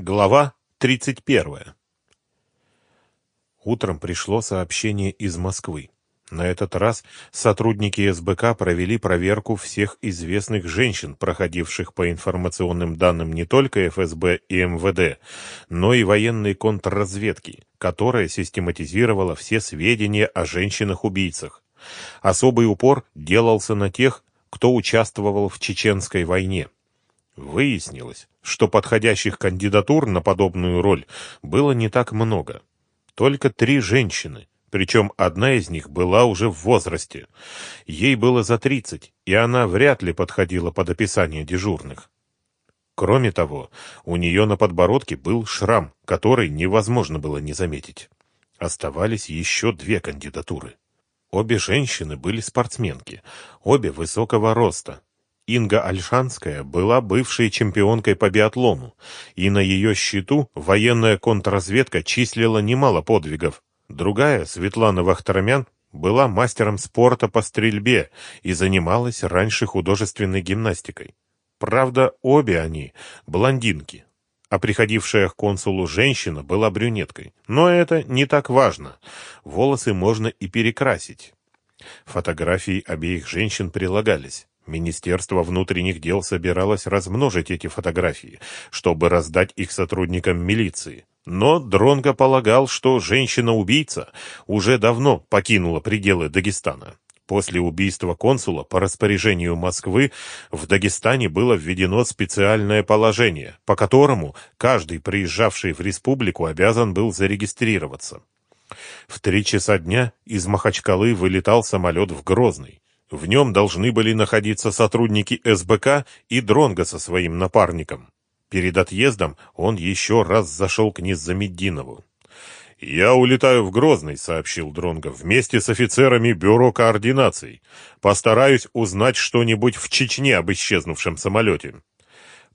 Глава 31. Утром пришло сообщение из Москвы. На этот раз сотрудники СБК провели проверку всех известных женщин, проходивших по информационным данным не только ФСБ и МВД, но и военной контрразведки, которая систематизировала все сведения о женщинах-убийцах. Особый упор делался на тех, кто участвовал в Чеченской войне. Выяснилось, что подходящих кандидатур на подобную роль было не так много. Только три женщины, причем одна из них была уже в возрасте. Ей было за тридцать, и она вряд ли подходила под описание дежурных. Кроме того, у нее на подбородке был шрам, который невозможно было не заметить. Оставались еще две кандидатуры. Обе женщины были спортсменки, обе высокого роста, Инга Альшанская была бывшей чемпионкой по биатлону, и на ее счету военная контрразведка числила немало подвигов. Другая, Светлана Вахтармян, была мастером спорта по стрельбе и занималась раньше художественной гимнастикой. Правда, обе они блондинки, а приходившая к консулу женщина была брюнеткой. Но это не так важно. Волосы можно и перекрасить. Фотографии обеих женщин прилагались. Министерство внутренних дел собиралось размножить эти фотографии, чтобы раздать их сотрудникам милиции. Но Дронго полагал, что женщина-убийца уже давно покинула пределы Дагестана. После убийства консула по распоряжению Москвы в Дагестане было введено специальное положение, по которому каждый приезжавший в республику обязан был зарегистрироваться. В три часа дня из Махачкалы вылетал самолет в Грозный. В нем должны были находиться сотрудники СБК и Дронга со своим напарником. Перед отъездом он еще раз зашел к Низамеддинову. «Я улетаю в Грозный», — сообщил Дронго, — «вместе с офицерами Бюро координаций. Постараюсь узнать что-нибудь в Чечне об исчезнувшем самолете».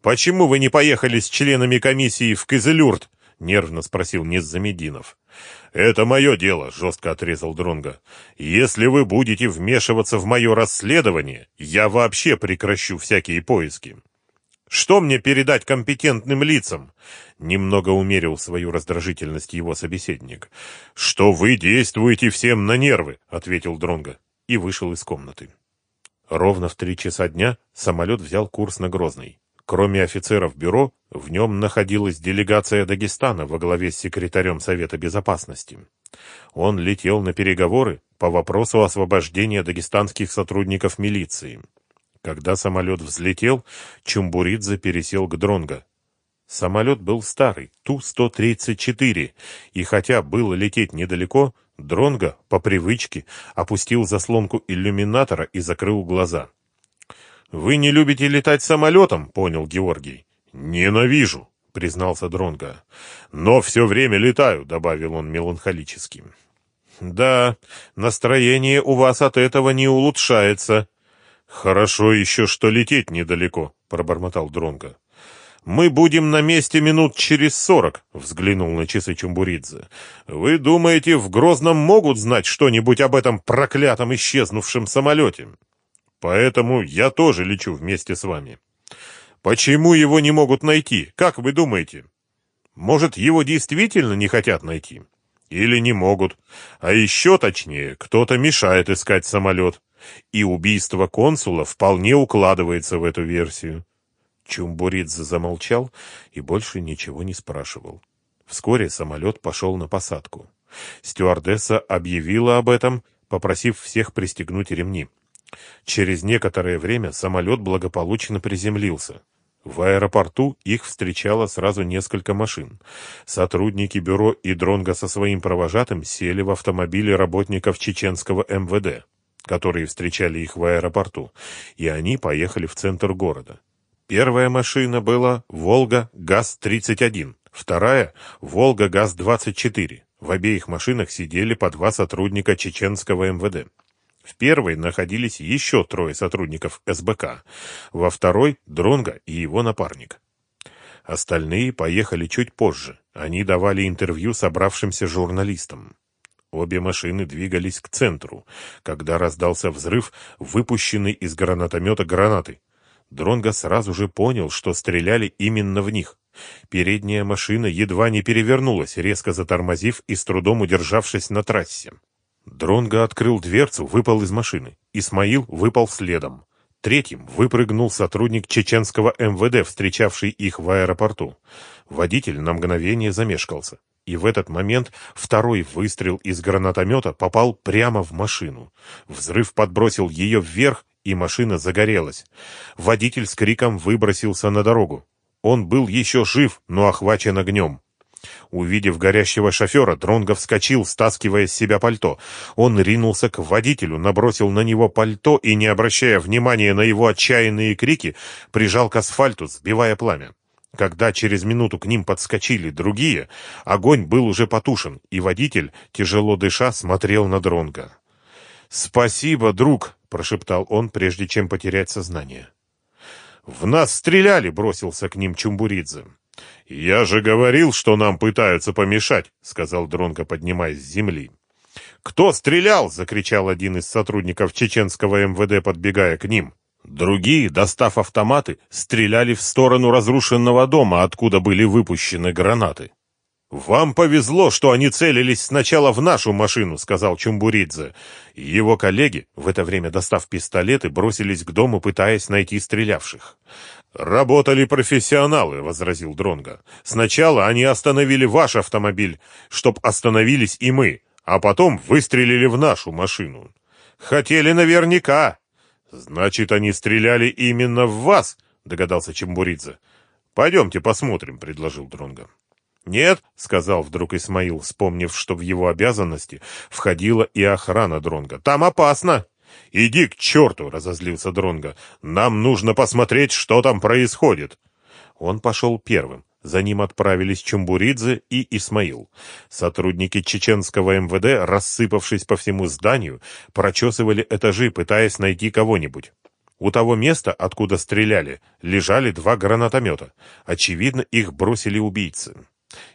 «Почему вы не поехали с членами комиссии в Кызылюрт?» — нервно спросил Низамеддинов. «Это мое дело», — жестко отрезал Дронга. «Если вы будете вмешиваться в мое расследование, я вообще прекращу всякие поиски». «Что мне передать компетентным лицам?» Немного умерил свою раздражительность его собеседник. «Что вы действуете всем на нервы», — ответил Дронга и вышел из комнаты. Ровно в три часа дня самолет взял курс на Грозный. Кроме офицеров бюро, в нем находилась делегация Дагестана во главе с секретарем Совета Безопасности. Он летел на переговоры по вопросу освобождения дагестанских сотрудников милиции. Когда самолет взлетел, Чумбуридзе пересел к Дронго. Самолет был старый, Ту-134, и хотя было лететь недалеко, Дронго, по привычке, опустил заслонку иллюминатора и закрыл глаза. «Вы не любите летать самолетом?» — понял Георгий. «Ненавижу», — признался Дронга. «Но все время летаю», — добавил он меланхолически. «Да, настроение у вас от этого не улучшается». «Хорошо еще, что лететь недалеко», — пробормотал Дронга. «Мы будем на месте минут через сорок», — взглянул на часы Чумбуридзе. «Вы думаете, в Грозном могут знать что-нибудь об этом проклятом исчезнувшем самолете?» Поэтому я тоже лечу вместе с вами. Почему его не могут найти? Как вы думаете? Может, его действительно не хотят найти? Или не могут? А еще точнее, кто-то мешает искать самолет. И убийство консула вполне укладывается в эту версию. Чумбуридзе замолчал и больше ничего не спрашивал. Вскоре самолет пошел на посадку. Стюардесса объявила об этом, попросив всех пристегнуть ремни. Через некоторое время самолет благополучно приземлился. В аэропорту их встречало сразу несколько машин. Сотрудники бюро и Дронга со своим провожатым сели в автомобили работников чеченского МВД, которые встречали их в аэропорту, и они поехали в центр города. Первая машина была «Волга ГАЗ-31», вторая «Волга ГАЗ-24». В обеих машинах сидели по два сотрудника чеченского МВД. В первой находились еще трое сотрудников СБК, во второй – Дронга и его напарник. Остальные поехали чуть позже. Они давали интервью собравшимся журналистам. Обе машины двигались к центру, когда раздался взрыв, выпущенный из гранатомета гранаты. Дронго сразу же понял, что стреляли именно в них. Передняя машина едва не перевернулась, резко затормозив и с трудом удержавшись на трассе. Дронго открыл дверцу, выпал из машины. Исмаил выпал следом. Третьим выпрыгнул сотрудник чеченского МВД, встречавший их в аэропорту. Водитель на мгновение замешкался. И в этот момент второй выстрел из гранатомета попал прямо в машину. Взрыв подбросил ее вверх, и машина загорелась. Водитель с криком выбросился на дорогу. Он был еще жив, но охвачен огнем. Увидев горящего шофера, Дронго вскочил, стаскивая с себя пальто. Он ринулся к водителю, набросил на него пальто и, не обращая внимания на его отчаянные крики, прижал к асфальту, сбивая пламя. Когда через минуту к ним подскочили другие, огонь был уже потушен, и водитель, тяжело дыша, смотрел на Дронга. «Спасибо, друг!» — прошептал он, прежде чем потерять сознание. «В нас стреляли!» — бросился к ним Чумбуридзе. «Я же говорил, что нам пытаются помешать», — сказал Дронко, поднимаясь с земли. «Кто стрелял?» — закричал один из сотрудников чеченского МВД, подбегая к ним. Другие, достав автоматы, стреляли в сторону разрушенного дома, откуда были выпущены гранаты. «Вам повезло, что они целились сначала в нашу машину», — сказал Чумбуридзе. Его коллеги, в это время достав пистолеты, бросились к дому, пытаясь найти стрелявших. «Работали профессионалы», — возразил Дронга. «Сначала они остановили ваш автомобиль, чтоб остановились и мы, а потом выстрелили в нашу машину. Хотели наверняка». «Значит, они стреляли именно в вас», — догадался Чембуридзе. «Пойдемте посмотрим», — предложил Дронга. «Нет», — сказал вдруг Исмаил, вспомнив, что в его обязанности входила и охрана Дронга. «Там опасно». «Иди к черту!» — разозлился Дронга. «Нам нужно посмотреть, что там происходит!» Он пошел первым. За ним отправились Чумбуридзе и Исмаил. Сотрудники чеченского МВД, рассыпавшись по всему зданию, прочесывали этажи, пытаясь найти кого-нибудь. У того места, откуда стреляли, лежали два гранатомета. Очевидно, их бросили убийцы.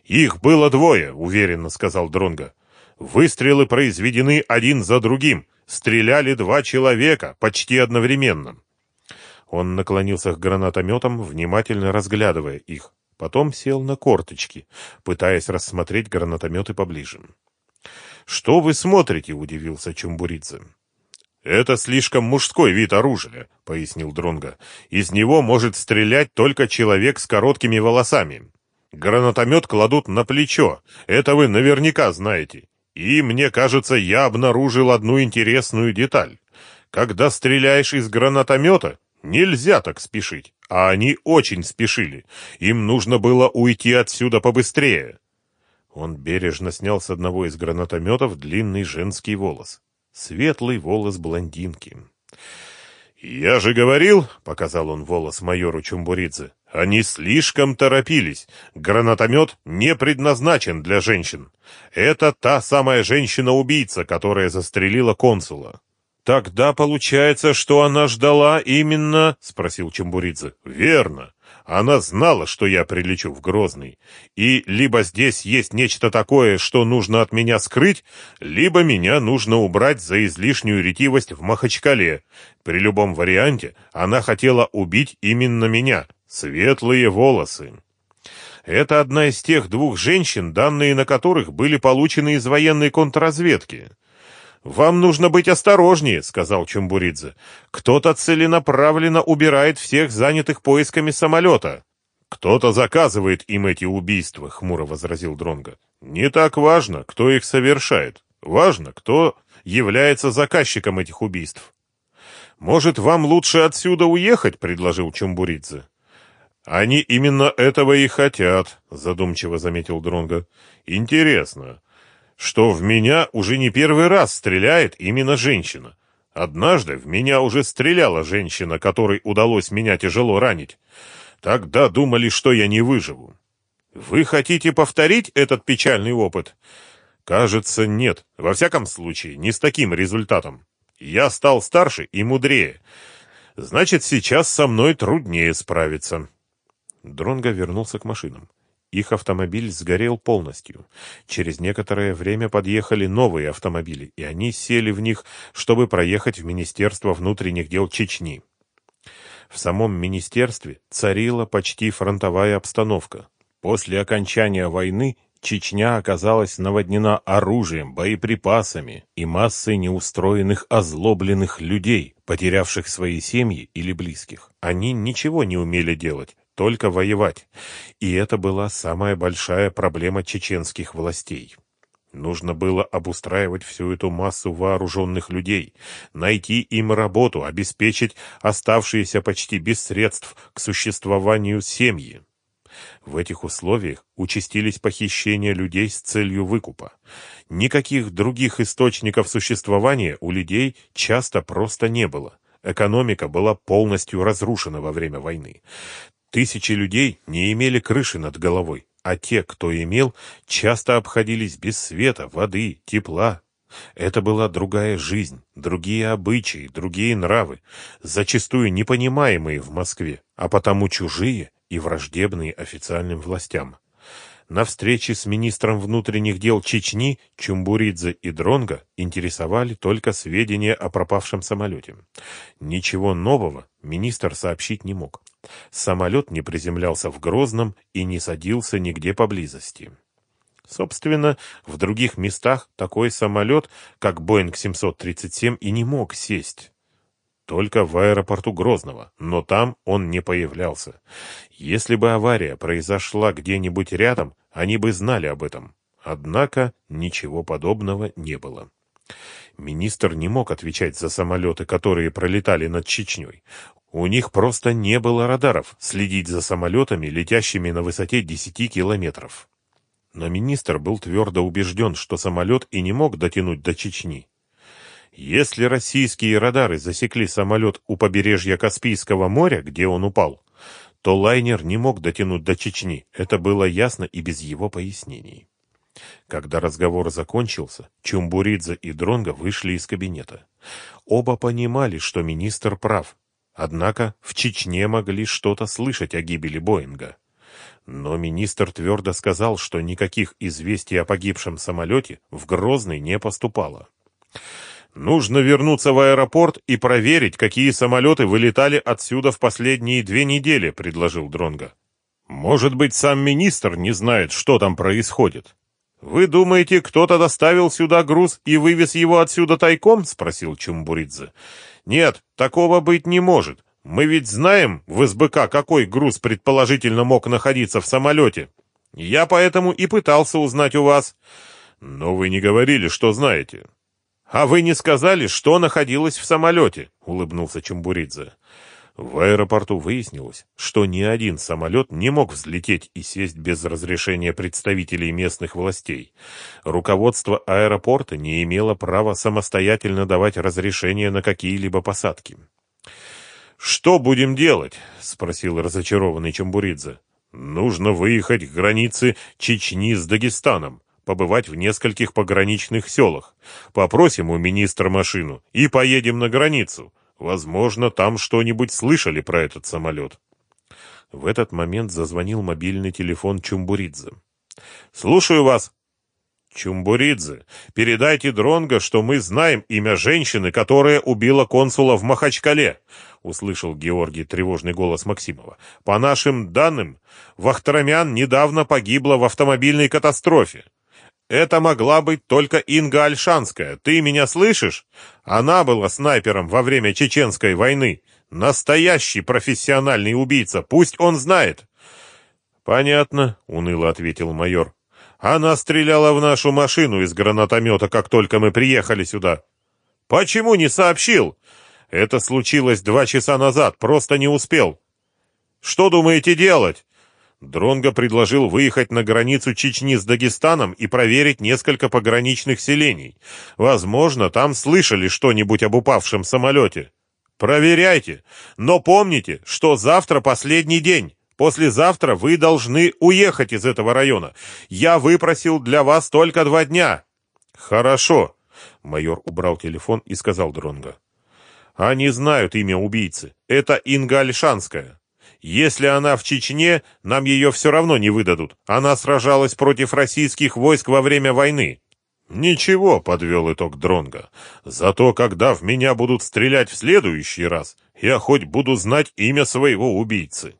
«Их было двое», — уверенно сказал Дронга. «Выстрелы произведены один за другим. Стреляли два человека, почти одновременно. Он наклонился к гранатометам, внимательно разглядывая их. Потом сел на корточки, пытаясь рассмотреть гранатометы поближе. «Что вы смотрите?» — удивился Чумбуридзе. «Это слишком мужской вид оружия», — пояснил Дронга. «Из него может стрелять только человек с короткими волосами. Гранатомет кладут на плечо, это вы наверняка знаете. И, мне кажется, я обнаружил одну интересную деталь. Когда стреляешь из гранатомета, нельзя так спешить. А они очень спешили. Им нужно было уйти отсюда побыстрее. Он бережно снял с одного из гранатометов длинный женский волос. Светлый волос блондинки. «Я же говорил», — показал он волос майору Чумбуридзе, — «они слишком торопились. Гранатомет не предназначен для женщин. Это та самая женщина-убийца, которая застрелила консула». «Тогда получается, что она ждала именно...» — спросил Чембуридзе. «Верно. Она знала, что я прилечу в Грозный. И либо здесь есть нечто такое, что нужно от меня скрыть, либо меня нужно убрать за излишнюю ретивость в Махачкале. При любом варианте она хотела убить именно меня. Светлые волосы. Это одна из тех двух женщин, данные на которых были получены из военной контрразведки. «Вам нужно быть осторожнее», — сказал Чумбуридзе. «Кто-то целенаправленно убирает всех занятых поисками самолета». «Кто-то заказывает им эти убийства», — хмуро возразил Дронга. «Не так важно, кто их совершает. Важно, кто является заказчиком этих убийств». «Может, вам лучше отсюда уехать?» — предложил Чумбуридзе. «Они именно этого и хотят», — задумчиво заметил Дронга. «Интересно, что в меня уже не первый раз стреляет именно женщина. Однажды в меня уже стреляла женщина, которой удалось меня тяжело ранить. Тогда думали, что я не выживу. Вы хотите повторить этот печальный опыт? Кажется, нет. Во всяком случае, не с таким результатом. Я стал старше и мудрее. Значит, сейчас со мной труднее справиться. Дронго вернулся к машинам. Их автомобиль сгорел полностью. Через некоторое время подъехали новые автомобили, и они сели в них, чтобы проехать в Министерство внутренних дел Чечни. В самом министерстве царила почти фронтовая обстановка. После окончания войны Чечня оказалась наводнена оружием, боеприпасами и массой неустроенных, озлобленных людей, потерявших свои семьи или близких. Они ничего не умели делать, только воевать. И это была самая большая проблема чеченских властей. Нужно было обустраивать всю эту массу вооруженных людей, найти им работу, обеспечить оставшиеся почти без средств к существованию семьи. В этих условиях участились похищения людей с целью выкупа. Никаких других источников существования у людей часто просто не было. Экономика была полностью разрушена во время войны. Тысячи людей не имели крыши над головой, а те, кто имел, часто обходились без света, воды, тепла. Это была другая жизнь, другие обычаи, другие нравы, зачастую непонимаемые в Москве, а потому чужие и враждебные официальным властям. На встрече с министром внутренних дел Чечни Чумбуридзе и Дронга интересовали только сведения о пропавшем самолете. Ничего нового министр сообщить не мог. Самолет не приземлялся в Грозном и не садился нигде поблизости. Собственно, в других местах такой самолет, как Боинг 737, и не мог сесть только в аэропорту Грозного, но там он не появлялся. Если бы авария произошла где-нибудь рядом, они бы знали об этом. Однако ничего подобного не было. Министр не мог отвечать за самолеты, которые пролетали над Чечней. У них просто не было радаров следить за самолетами, летящими на высоте 10 километров. Но министр был твердо убежден, что самолет и не мог дотянуть до Чечни. Если российские радары засекли самолет у побережья Каспийского моря, где он упал, то лайнер не мог дотянуть до Чечни. Это было ясно и без его пояснений. Когда разговор закончился, Чумбуридзе и Дронго вышли из кабинета. Оба понимали, что министр прав. Однако в Чечне могли что-то слышать о гибели Боинга. Но министр твердо сказал, что никаких известий о погибшем самолете в Грозный не поступало. Нужно вернуться в аэропорт и проверить, какие самолеты вылетали отсюда в последние две недели, предложил Дронга. Может быть, сам министр не знает, что там происходит. Вы думаете, кто-то доставил сюда груз и вывез его отсюда тайком? спросил Чумбуридзе. Нет, такого быть не может. Мы ведь знаем в СБК, какой груз предположительно мог находиться в самолете. Я поэтому и пытался узнать у вас. Но вы не говорили, что знаете. «А вы не сказали, что находилось в самолете?» — улыбнулся Чумбуридзе. В аэропорту выяснилось, что ни один самолет не мог взлететь и сесть без разрешения представителей местных властей. Руководство аэропорта не имело права самостоятельно давать разрешение на какие-либо посадки. «Что будем делать?» — спросил разочарованный Чамбуридзе. «Нужно выехать к границе Чечни с Дагестаном побывать в нескольких пограничных селах. Попросим у министра машину и поедем на границу. Возможно, там что-нибудь слышали про этот самолет. В этот момент зазвонил мобильный телефон Чумбуридзе. «Слушаю вас!» «Чумбуридзе, передайте Дронго, что мы знаем имя женщины, которая убила консула в Махачкале», — услышал Георгий тревожный голос Максимова. «По нашим данным, Вахтарамян недавно погибла в автомобильной катастрофе. Это могла быть только Инга Альшанская. Ты меня слышишь? Она была снайпером во время Чеченской войны. Настоящий профессиональный убийца. Пусть он знает. Понятно, уныло ответил майор. Она стреляла в нашу машину из гранатомета, как только мы приехали сюда. Почему не сообщил? Это случилось два часа назад, просто не успел. Что думаете делать? Дронго предложил выехать на границу Чечни с Дагестаном и проверить несколько пограничных селений. Возможно, там слышали что-нибудь об упавшем самолете. Проверяйте, но помните, что завтра последний день. Послезавтра вы должны уехать из этого района. Я выпросил для вас только два дня. Хорошо. Майор убрал телефон и сказал Дронго. Они знают имя убийцы. Это Инга Альшанская. Если она в Чечне, нам ее все равно не выдадут. Она сражалась против российских войск во время войны. Ничего, подвел итог Дронга. Зато когда в меня будут стрелять в следующий раз, я хоть буду знать имя своего убийцы.